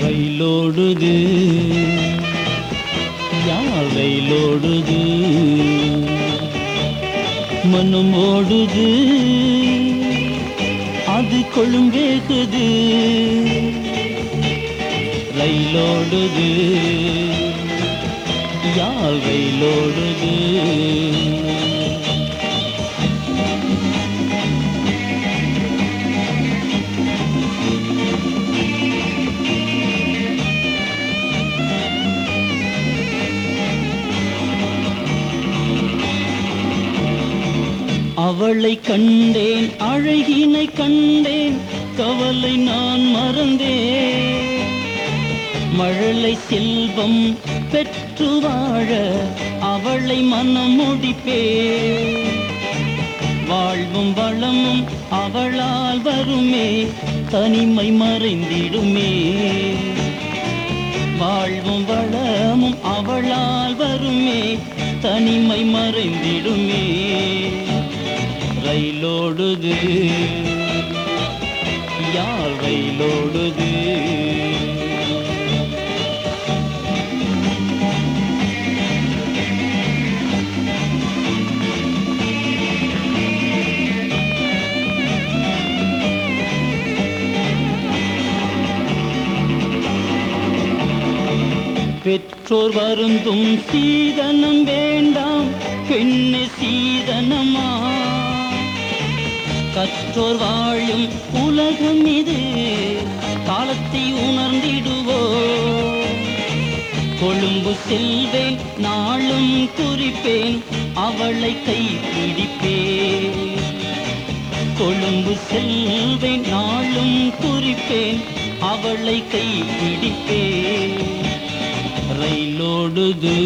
ரயிலோடுது. யார் ரயிலோடுது. மனம் ஓடுது. அது கொழுங்கேக்குது ரயிலோடுது. யாழ் ரயிலோடுது அவளை கண்டேன் அழகினை கண்டேன் கவலை நான் மறந்தேன். மழலை செல்வம் பெற்று வாழ அவளை மனமுடிப்பே. வாழ்வும் வளமும் அவளால் வருமே தனிமை மறைந்திடுமே. வாழ்வும் வளமும் அவளால் வருமே தனிமை மறைந்திடுமே. ரயிலோடுது யார் ரயிலோடுது? பெற்றோர் வருந்தும் சீதனம் வேண்டாம் பெண்ணு சீதனமா? கற்றோர் வாழும் உலகம் இது காலத்தை உணர்ந்திடுவோ கொழும்பு செல்வேன் நாளும் குறிப்பேன் அவளை கை பிடிப்பேன் கொழும்பு செல்வேன் நாளும் குறிப்பேன் அவளை கை பிடிப்பேன் ரயிலோடுது